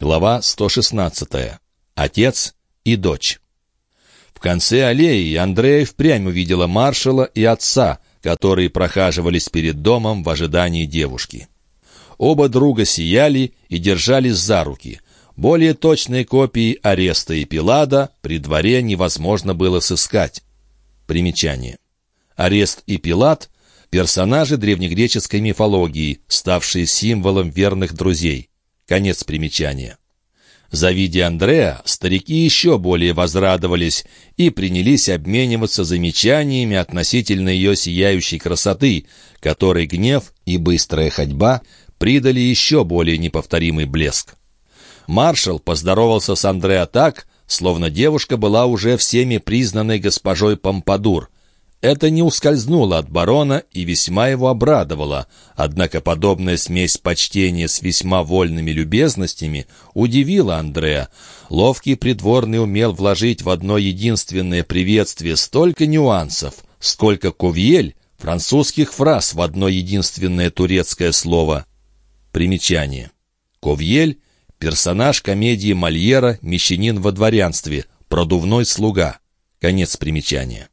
Глава 116. Отец и дочь. В конце аллеи Андрея впрямь увидела маршала и отца, которые прохаживались перед домом в ожидании девушки. Оба друга сияли и держались за руки. Более точные копии ареста и Пилада при дворе невозможно было сыскать. Примечание. Арест и Пилад — персонажи древнегреческой мифологии, ставшие символом верных друзей. Конец примечания. Завидя Андреа, старики еще более возрадовались и принялись обмениваться замечаниями относительно ее сияющей красоты, которой гнев и быстрая ходьба придали еще более неповторимый блеск. Маршал поздоровался с Андреа так, словно девушка была уже всеми признанной госпожой Помпадур — это не ускользнуло от барона и весьма его обрадовало, однако подобная смесь почтения с весьма вольными любезностями удивила Андрея. Ловкий придворный умел вложить в одно единственное приветствие столько нюансов, сколько кувьель французских фраз в одно единственное турецкое слово. Примечание. Ковьель — персонаж комедии Мольера «Мещанин во дворянстве», «Продувной слуга». Конец примечания.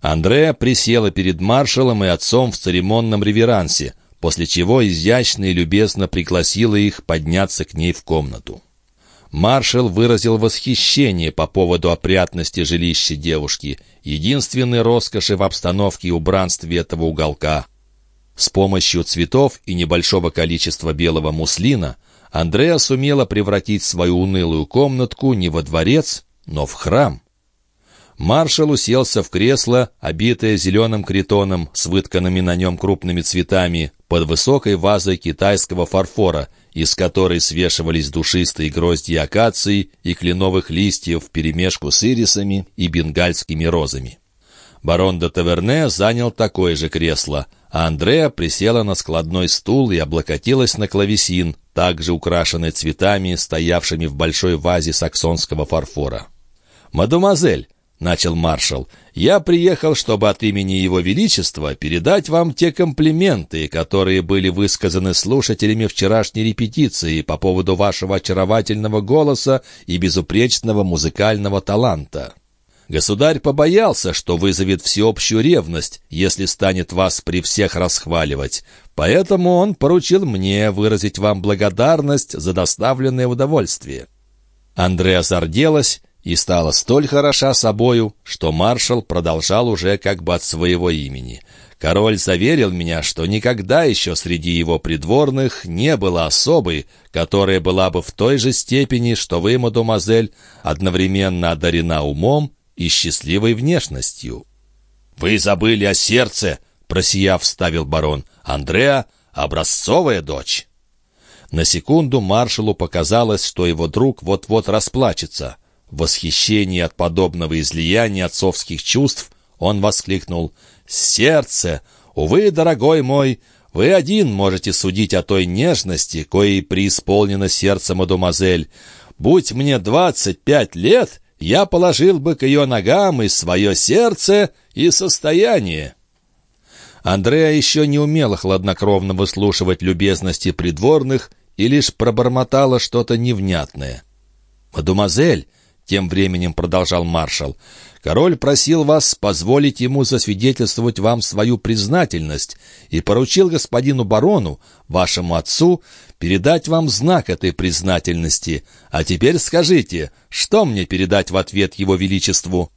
Андреа присела перед маршалом и отцом в церемонном реверансе, после чего изящно и любезно пригласила их подняться к ней в комнату. Маршал выразил восхищение по поводу опрятности жилища девушки, единственной роскоши в обстановке и убранстве этого уголка. С помощью цветов и небольшого количества белого муслина Андреа сумела превратить свою унылую комнатку не во дворец, но в храм. Маршал уселся в кресло, обитое зеленым критоном с вытканными на нем крупными цветами, под высокой вазой китайского фарфора, из которой свешивались душистые грозди акации и кленовых листьев вперемешку с ирисами и бенгальскими розами. Барон де Таверне занял такое же кресло, а Андреа присела на складной стул и облокотилась на клавесин, также украшенный цветами, стоявшими в большой вазе саксонского фарфора. «Мадемуазель!» — начал маршал, — «я приехал, чтобы от имени Его Величества передать вам те комплименты, которые были высказаны слушателями вчерашней репетиции по поводу вашего очаровательного голоса и безупречного музыкального таланта. Государь побоялся, что вызовет всеобщую ревность, если станет вас при всех расхваливать, поэтому он поручил мне выразить вам благодарность за доставленное удовольствие». Андреа зарделась и стала столь хороша собою, что маршал продолжал уже как бы от своего имени. Король заверил меня, что никогда еще среди его придворных не было особой, которая была бы в той же степени, что вы, мадемуазель, одновременно одарена умом и счастливой внешностью. «Вы забыли о сердце!» — просияв, вставил барон. «Андреа — образцовая дочь!» На секунду маршалу показалось, что его друг вот-вот расплачется — в восхищении от подобного излияния отцовских чувств он воскликнул «Сердце! Увы, дорогой мой, вы один можете судить о той нежности, коей преисполнено сердце мадемуазель. Будь мне двадцать пять лет, я положил бы к ее ногам и свое сердце, и состояние». Андреа еще не умела хладнокровно выслушивать любезности придворных и лишь пробормотала что-то невнятное. «Мадемуазель, тем временем продолжал маршал. «Король просил вас позволить ему засвидетельствовать вам свою признательность и поручил господину барону, вашему отцу, передать вам знак этой признательности. А теперь скажите, что мне передать в ответ его величеству?»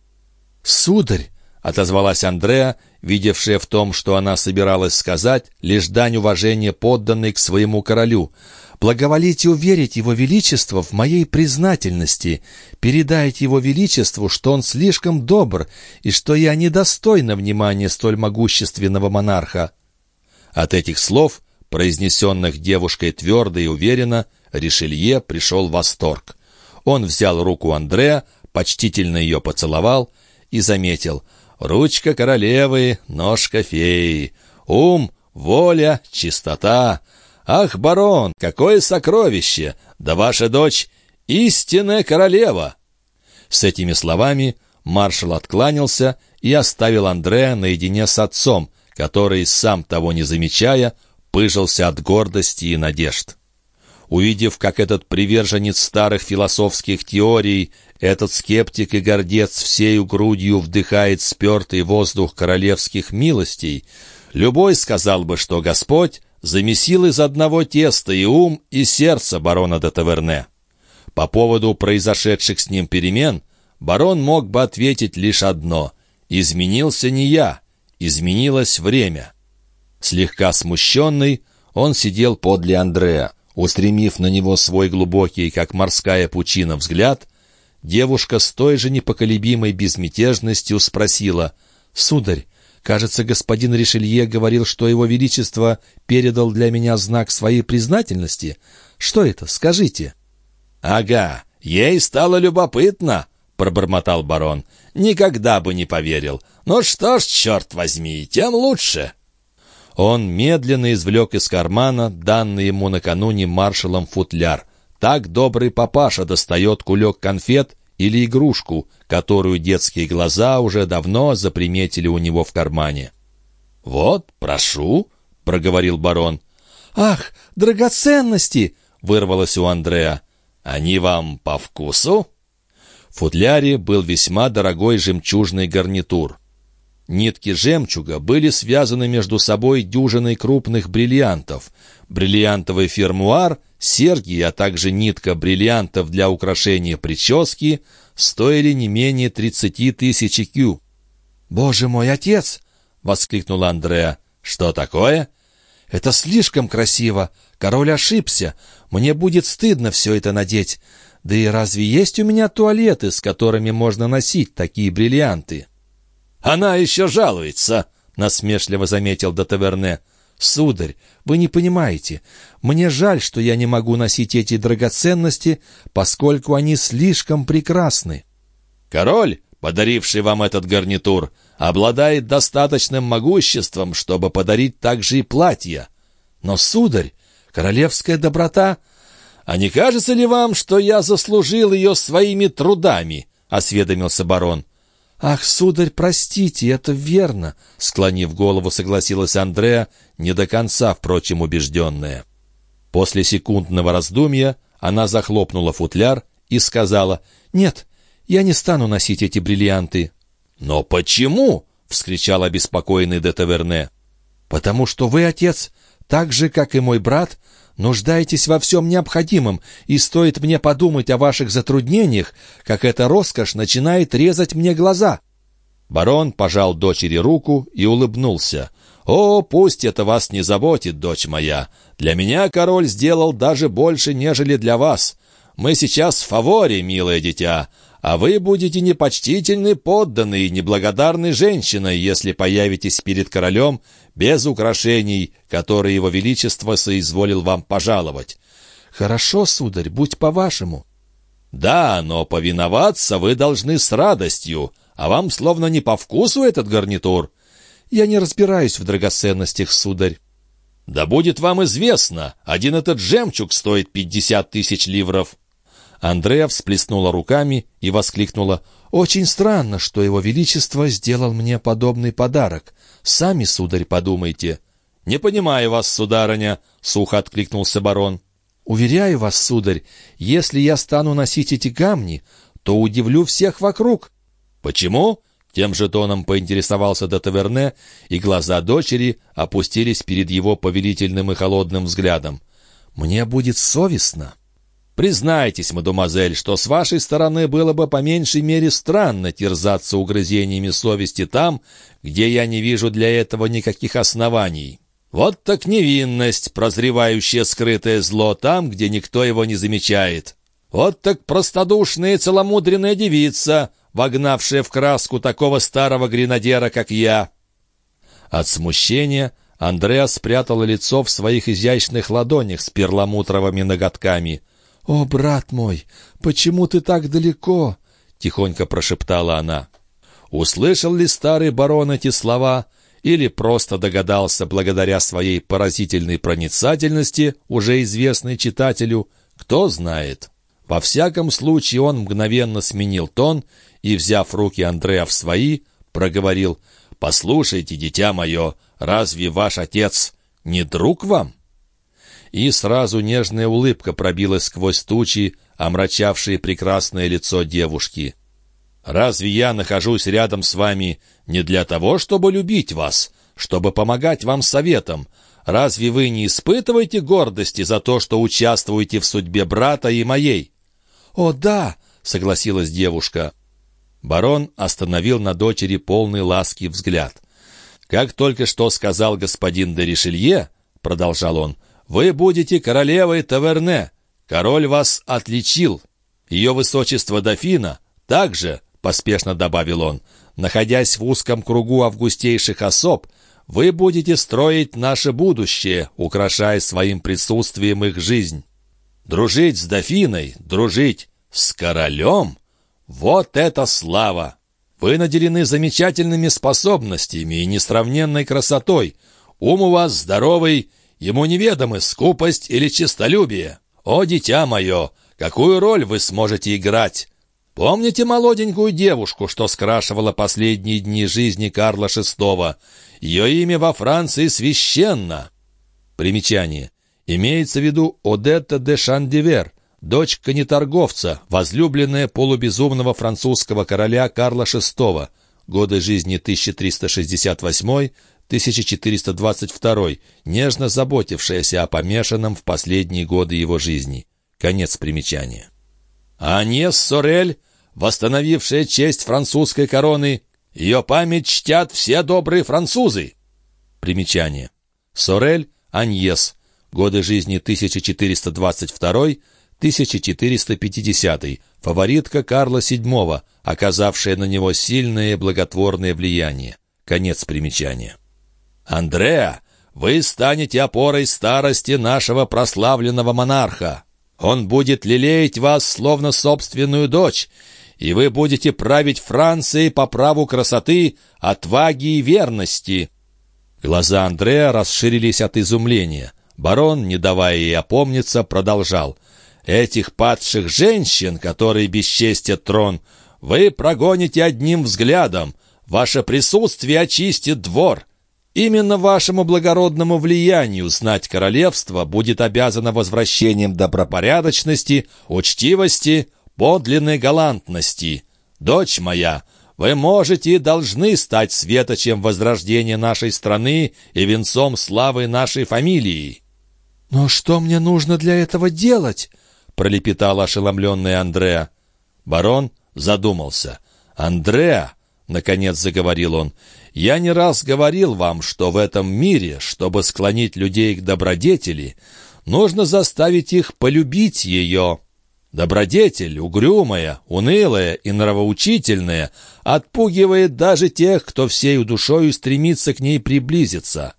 «Сударь!» — отозвалась Андреа, видевшая в том, что она собиралась сказать, лишь дань уважения подданной к своему королю — Благоволите уверить Его Величество в моей признательности. Передайте Его Величеству, что он слишком добр и что я недостойна внимания столь могущественного монарха». От этих слов, произнесенных девушкой твердо и уверенно, Ришелье пришел в восторг. Он взял руку Андреа, почтительно ее поцеловал и заметил «Ручка королевы, ножка феи, ум, воля, чистота». «Ах, барон, какое сокровище! Да ваша дочь — истинная королева!» С этими словами маршал откланялся и оставил Андрея наедине с отцом, который, сам того не замечая, пыжился от гордости и надежд. Увидев, как этот приверженец старых философских теорий, этот скептик и гордец всею грудью вдыхает спертый воздух королевских милостей, любой сказал бы, что Господь замесил из одного теста и ум, и сердце барона де Таверне. По поводу произошедших с ним перемен барон мог бы ответить лишь одно — «Изменился не я, изменилось время». Слегка смущенный, он сидел подле Андрея. Устремив на него свой глубокий, как морская пучина, взгляд, девушка с той же непоколебимой безмятежностью спросила «Сударь, кажется, господин Ришелье говорил, что его величество передал для меня знак своей признательности. Что это, скажите?» «Ага, ей стало любопытно», — пробормотал барон. «Никогда бы не поверил. Ну что ж, черт возьми, тем лучше». Он медленно извлек из кармана данный ему накануне маршалом футляр. Так добрый папаша достает кулек конфет или игрушку, которую детские глаза уже давно заприметили у него в кармане. «Вот, прошу», — проговорил барон. «Ах, драгоценности!» — вырвалось у Андрея. «Они вам по вкусу?» В футляре был весьма дорогой жемчужный гарнитур. Нитки жемчуга были связаны между собой дюжиной крупных бриллиантов. Бриллиантовый фермуар, серьги, а также нитка бриллиантов для украшения прически стоили не менее тридцати тысяч кю. «Боже мой, отец!» — воскликнула Андреа. «Что такое?» «Это слишком красиво. Король ошибся. Мне будет стыдно все это надеть. Да и разве есть у меня туалеты, с которыми можно носить такие бриллианты?» «Она еще жалуется», — насмешливо заметил Дотаверне. «Сударь, вы не понимаете. Мне жаль, что я не могу носить эти драгоценности, поскольку они слишком прекрасны». «Король, подаривший вам этот гарнитур, обладает достаточным могуществом, чтобы подарить также и платье. Но, сударь, королевская доброта...» «А не кажется ли вам, что я заслужил ее своими трудами?» — осведомился барон. «Ах, сударь, простите, это верно!» — склонив голову, согласилась Андреа, не до конца, впрочем, убежденная. После секундного раздумья она захлопнула футляр и сказала, «Нет, я не стану носить эти бриллианты». «Но почему?» — вскричал обеспокоенный де Таверне. «Потому что вы, отец, так же, как и мой брат, нуждаетесь во всем необходимом, и стоит мне подумать о ваших затруднениях, как эта роскошь начинает резать мне глаза». Барон пожал дочери руку и улыбнулся. «О, пусть это вас не заботит, дочь моя. Для меня король сделал даже больше, нежели для вас. Мы сейчас в фаворе, милое дитя, а вы будете непочтительны подданной и неблагодарной женщиной, если появитесь перед королем без украшений, которые его величество соизволил вам пожаловать. Хорошо, сударь, будь по-вашему. Да, но повиноваться вы должны с радостью, а вам словно не по вкусу этот гарнитур. Я не разбираюсь в драгоценностях, сударь. Да будет вам известно, один этот жемчуг стоит пятьдесят тысяч ливров. Андреа всплеснула руками и воскликнула. «Очень странно, что его величество сделал мне подобный подарок. Сами, сударь, подумайте». «Не понимаю вас, сударыня», — сухо откликнулся барон. «Уверяю вас, сударь, если я стану носить эти камни, то удивлю всех вокруг». «Почему?» — тем же тоном поинтересовался де Таверне, и глаза дочери опустились перед его повелительным и холодным взглядом. «Мне будет совестно». Признайтесь, мадемуазель, что с вашей стороны было бы по меньшей мере странно терзаться угрызениями совести там, где я не вижу для этого никаких оснований. Вот так невинность, прозревающая скрытое зло там, где никто его не замечает. Вот так простодушная и целомудренная девица, вогнавшая в краску такого старого гренадера, как я. От смущения Андреа спрятала лицо в своих изящных ладонях с перламутровыми ноготками — «О, брат мой, почему ты так далеко?» — тихонько прошептала она. Услышал ли старый барон эти слова или просто догадался благодаря своей поразительной проницательности, уже известной читателю, кто знает. Во всяком случае он мгновенно сменил тон и, взяв руки Андрея в свои, проговорил «Послушайте, дитя мое, разве ваш отец не друг вам?» И сразу нежная улыбка пробилась сквозь тучи, омрачавшие прекрасное лицо девушки. «Разве я нахожусь рядом с вами не для того, чтобы любить вас, чтобы помогать вам советом? Разве вы не испытываете гордости за то, что участвуете в судьбе брата и моей?» «О, да!» — согласилась девушка. Барон остановил на дочери полный ласки взгляд. «Как только что сказал господин де Ришелье, — продолжал он, — вы будете королевой Таверне. Король вас отличил. Ее высочество дофина также, — поспешно добавил он, — находясь в узком кругу августейших особ, вы будете строить наше будущее, украшая своим присутствием их жизнь. Дружить с дофиной, дружить с королем — вот это слава! Вы наделены замечательными способностями и несравненной красотой. Ум у вас здоровый, ему неведомы скупость или честолюбие. О, дитя мое, какую роль вы сможете играть? Помните молоденькую девушку, что скрашивала последние дни жизни Карла VI? Ее имя во Франции священно. Примечание. Имеется в виду Одетта де Шандивер, дочь конеторговца, возлюбленная полубезумного французского короля Карла VI, годы жизни 1368-1422, нежно заботившаяся о помешанном в последние годы его жизни. Конец примечания. А Сорель, восстановившая честь французской короны, ее память чтят все добрые французы. Примечание. Сорель, Аньес, годы жизни 1422 1450 фаворитка Карла VII, оказавшая на него сильное благотворное влияние. Конец примечания. «Андреа, вы станете опорой старости нашего прославленного монарха. Он будет лелеять вас, словно собственную дочь, и вы будете править Францией по праву красоты, отваги и верности». Глаза Андреа расширились от изумления. Барон, не давая ей опомниться, продолжал — Этих падших женщин, которые бесчестят трон, вы прогоните одним взглядом. Ваше присутствие очистит двор. Именно вашему благородному влиянию знать королевство будет обязано возвращением добропорядочности, учтивости, подлинной галантности. Дочь моя, вы можете и должны стать светочем возрождения нашей страны и венцом славы нашей фамилии. «Но что мне нужно для этого делать?» — пролепетал ошеломленный Андреа. Барон задумался. «Андреа!» — наконец заговорил он. «Я не раз говорил вам, что в этом мире, чтобы склонить людей к добродетели, нужно заставить их полюбить ее». Добродетель, угрюмая, унылая и нравоучительная, отпугивает даже тех, кто всею душою стремится к ней приблизиться.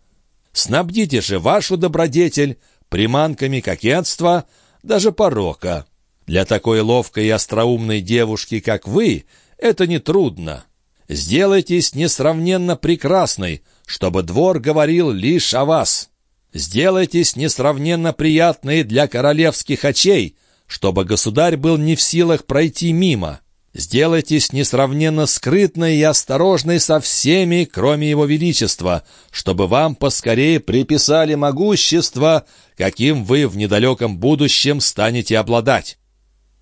Снабдите же вашу добродетель приманками кокетства, даже порока. Для такой ловкой и остроумной девушки, как вы, это нетрудно. Сделайтесь несравненно прекрасной, чтобы двор говорил лишь о вас. Сделайтесь несравненно приятной для королевских очей, чтобы государь был не в силах пройти мимо. Сделайтесь несравненно скрытной и осторожной со всеми, кроме его величества, чтобы вам поскорее приписали могущество, каким вы в недалеком будущем станете обладать».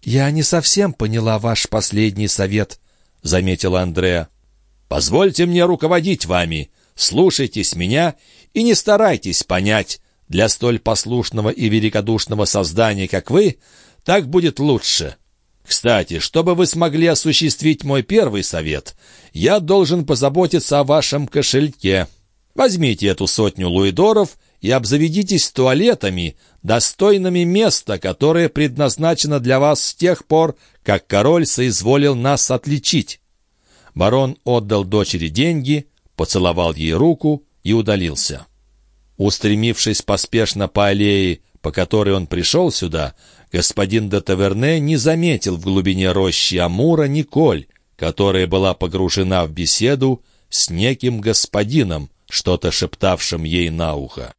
«Я не совсем поняла ваш последний совет», — заметила Андреа. «Позвольте мне руководить вами. Слушайтесь меня и не старайтесь понять. Для столь послушного и великодушного создания, как вы, так будет лучше». Кстати, чтобы вы смогли осуществить мой первый совет, я должен позаботиться о вашем кошельке. Возьмите эту сотню луидоров и обзаведитесь туалетами, достойными места, которое предназначено для вас с тех пор, как король соизволил нас отличить». Барон отдал дочери деньги, поцеловал ей руку и удалился. Устремившись поспешно по аллее, по которой он пришел сюда, господин де Таверне не заметил в глубине рощи Амура Николь, которая была погружена в беседу с неким господином, что-то шептавшим ей на ухо.